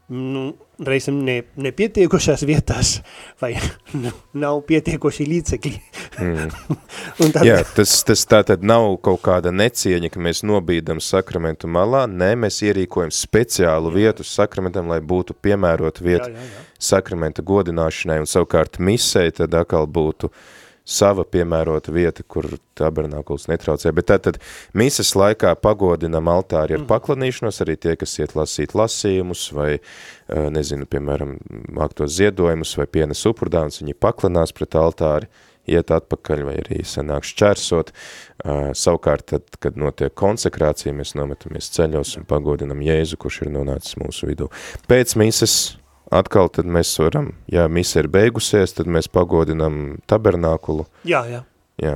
nu, reizēm ne, nepietiekušās vietās, vai nav pietiekoši līdzekļi. Mm. tad, Jā, tas, tas tā tad nav kaut kāda necieņa, ka mēs nobīdam sakramentu malā, nē, mēs ierīkojam speciālu vietu sakramentam, lai būtu piemērota vieta jā, jā, jā. sakramenta godināšanai, un savukārt misei tad atkal būtu sava piemērota vieta, kur tabernākuls netraucē. Bet tātad mises laikā pagodinam altāri ar paklanīšanos, arī tie, kas iet lasīt lasījumus, vai, eh, nezinu, piemēram, māktos ziedojumus, vai pienes upurdāns, viņi paklanās pret altāri, iet atpakaļ, vai arī sanāk šķērsot. Uh, savukārt, tad, kad notiek konsekrācija, mēs nometamies ceļos un pagodinam Jēzu, kurš ir nonācis mūsu vidū. Pēc mises atkal tad mēs varam, ja mise ir beigusies, tad mēs pagodinam tabernākulu, jā, jā. jā,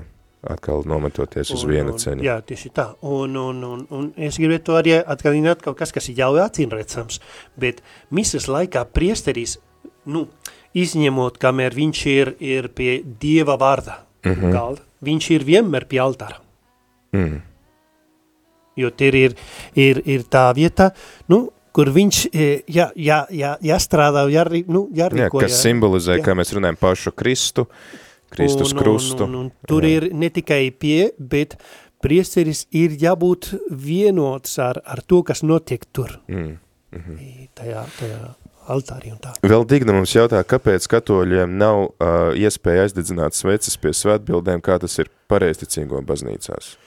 atkal nometoties uz Un- viena un- ceļa. Jā, tieši tā. Un, un, un, un es gribētu arī atgādināt kaut kas, kas ir jau acīmredzams, bet misas laikā priesteris, nu, izņemot, kamēr viņš ir, ir pie Dieva vārda Mhm. galda, viņš ir vienmēr pie altāra. Mm. Jo tur ir, ir, ir tā vieta, nu, kur viņš jā, jā, jā, jāstrādā, jārī, nu, Jā, jārīko. kas simbolizē, jā. kā mēs runājam, pašu Kristu, Kristus un, krustu. Un, un, un, tur Jā. ir ne tikai pie, bet priesteris ir jābūt vienots ar, ar to, kas notiek tur, Mm. Mhm. i tajā, tajā altārī un tā. Vēl Digna mums jautā, kāpēc katoļiem nav uh, iespēja aizdedzināt sveces pie svētbildēm, kā tas ir pareizticīgo baznīcās?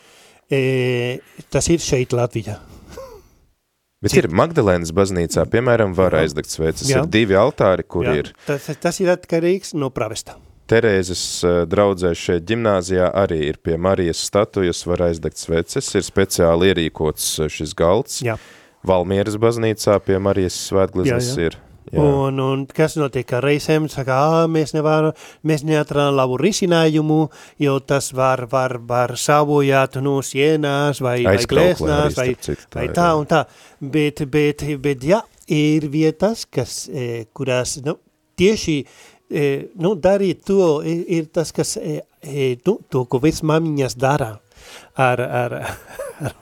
E, tas ir šeit Latvijā. Bet ir Magdalēnas baznīcā, piemēram, var aizdegt sveces. Jā. Ir divi altāri, kur Jā, ir Tas, tas ir atkarīgs no pravesta. Terēzes uh, draudzē šeit ģimnāzijā arī ir pie Marijas statujas, var aizdegt sveces, ir speciāli ierīkots uh, šis galds. Jā. Valmieras baznīcā pie Marijas jā. ir. Jā. Un, un kas notiek ar reizēm, saka, ā, mēs nevaram, mēs neatradām labu risinājumu, jo tas var, var, var savojāt no sienās vai, vai Aizkrauklē arī, glēsnās vai, starp citu, tā vai ir, tā jā. un tā. Bet, bet, bet jā, ir vietas, kas, e, kurās, nu, tieši, e, nu, darīt to, ir, ir tas, kas, e, e, nu, to, ko vecmamiņas dara ar, ar, ar,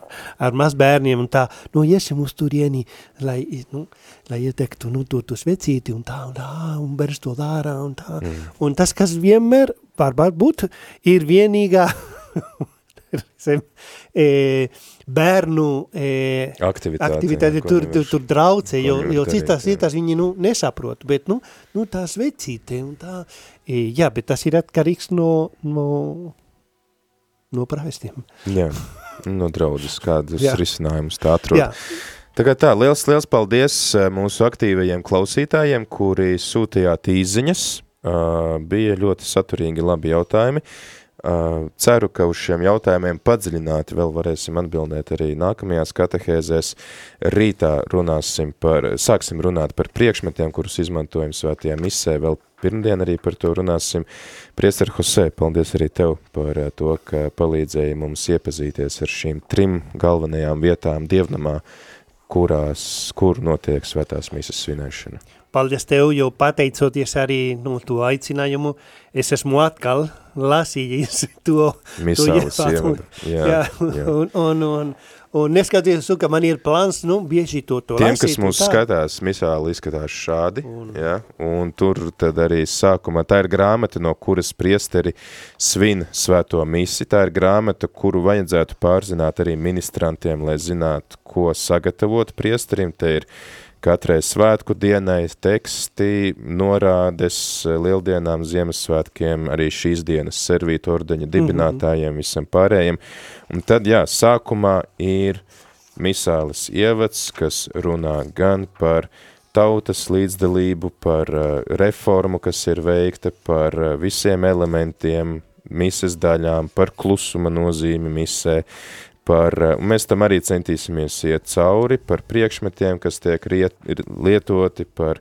ar mazbērniem un tā, nu, iesim uz turieni, lai, nu, lai ietektu, nu, to, to svecīti un tā, un tā, un bērns to dara un tā. Mm. Un tas, kas vienmēr, varbūt, ir vienīgā, reizēm, e, bērnu e, Aktivitāte, aktivitāte ko tur, tur, tur draucē, jo, jo jā. vietās viņi nu, nesaprot, bet nu, nu tā svecīte un tā, e, jā, bet tas ir atkarīgs no, no, no pravestiem. Jā, no draudzes kādus Jā. risinājumus tā atrod. Jā, Tagad tā, liels, liels paldies eh, mūsu aktīvajiem klausītājiem, kuri sūtījāt īziņas. Uh, bija ļoti saturīgi labi jautājumi. Uh, ceru, ka uz šiem jautājumiem padziļināti vēl varēsim atbildēt arī nākamajās katehēzēs. Rītā runāsim par, sāksim runāt par priekšmetiem, kurus izmantojam svētajā misē. Vēl pirmdien arī par to runāsim. Priester Jose, paldies arī tev par to, ka palīdzēji mums iepazīties ar šīm trim galvenajām vietām dievnamā, kurās, kur notiek svētās misas svinēšana. Paldies Tev, jo pateicoties arī nu, to aicinājumu, es esmu atkal lasījis to. Misāles ievadu. Jā, jā, jā. Un, un, un, un neskatoties, ka man ir plāns, nu, bieži to, to Tiem, lasīt. kas mūs tā. skatās, misāli izskatās šādi, un, ja, un tur tad arī sākumā, tā ir grāmata, no kuras priesteri svin svēto misi, tā ir grāmata, kuru vajadzētu pārzināt arī ministrantiem, lai zinātu, ko sagatavot priesterim, te ir katrai svētku dienai teksti, norādes, lieldienām, Ziemassvētkiem, arī šīs dienas servītu ordeņa dibinātājiem, visam pārējiem. Un tad, jā, sākumā ir misāles ievads, kas runā gan par tautas līdzdalību, par uh, reformu, kas ir veikta, par uh, visiem elementiem, mises daļām, par klusuma nozīmi misē, par, un mēs tam arī centīsimies iet cauri, par priekšmetiem, kas tiek riet, lietoti, par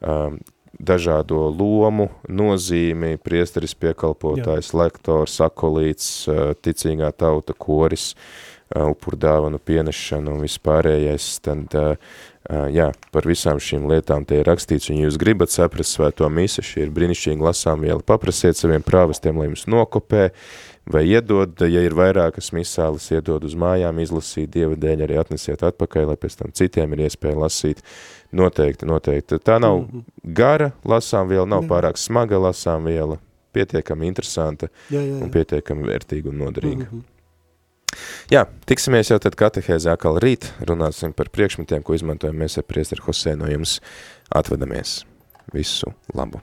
um, dažādo lomu, nozīmi, priesteris piekalpotājs, Jā. lektors, akolīts, uh, ticīgā tauta, koris, uh, upurdāvanu pienešanu un vispārējais, tad, uh, jā, par visām šīm lietām te ir rakstīts, un jūs gribat saprast svēto misi, šī ir brīnišķīga lasām viela, paprasiet saviem prāvestiem, lai jums nokopē, vai iedod, ja ir vairākas misāles, iedod uz mājām, izlasīt Dieva dēļ, arī atnesiet atpakaļ, lai pēc tam citiem ir iespēja lasīt. Noteikti, noteikti. Tā nav -hmm. gara lasām viela, nav pārāk smaga lasām viela, pietiekami interesanta Jā, jā, jā. un pietiekami vērtīga un noderīga. Mm -hmm. Jā, tiksimies jau tad katehēzē atkal rīt, runāsim par priekšmetiem, ko izmantojam mēs ar priesteru Hosē no jums atvadamies. Visu labu!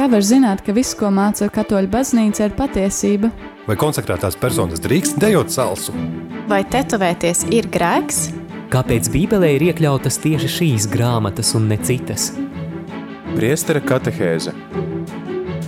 Kā var zināt, ka viss, ko māca katoļu baznīca, ir patiesība? Vai konsekrētās personas drīkst dejot salsu? Vai tetovēties ir grēks? Kāpēc Bībelē ir iekļautas tieši šīs grāmatas un ne citas? Priestera katehēze